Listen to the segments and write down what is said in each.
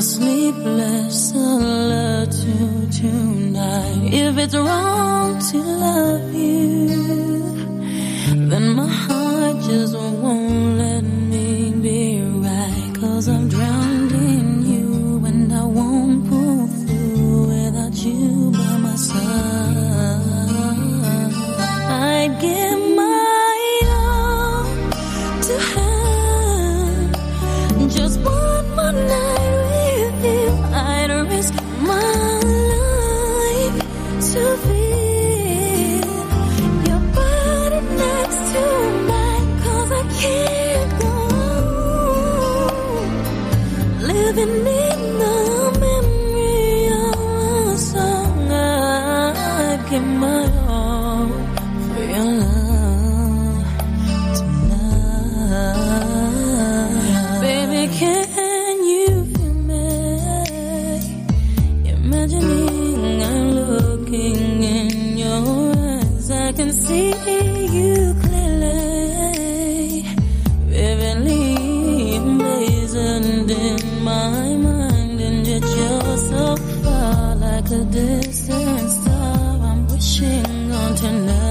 I'm sleepless alert to tonight. If it's wrong to love you, then my heart just won't let me be right. Cause I'm drowned in you and I won't pull through without you by my side. Living in the memory of a song. I'd give my all for your love tonight. Baby, can you feel me? Imagining I'm looking in your eyes, I can see the distant star I'm wishing on tonight.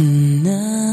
음, 나